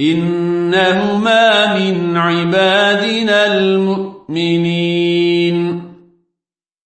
إنهما من عبادنا المؤمنين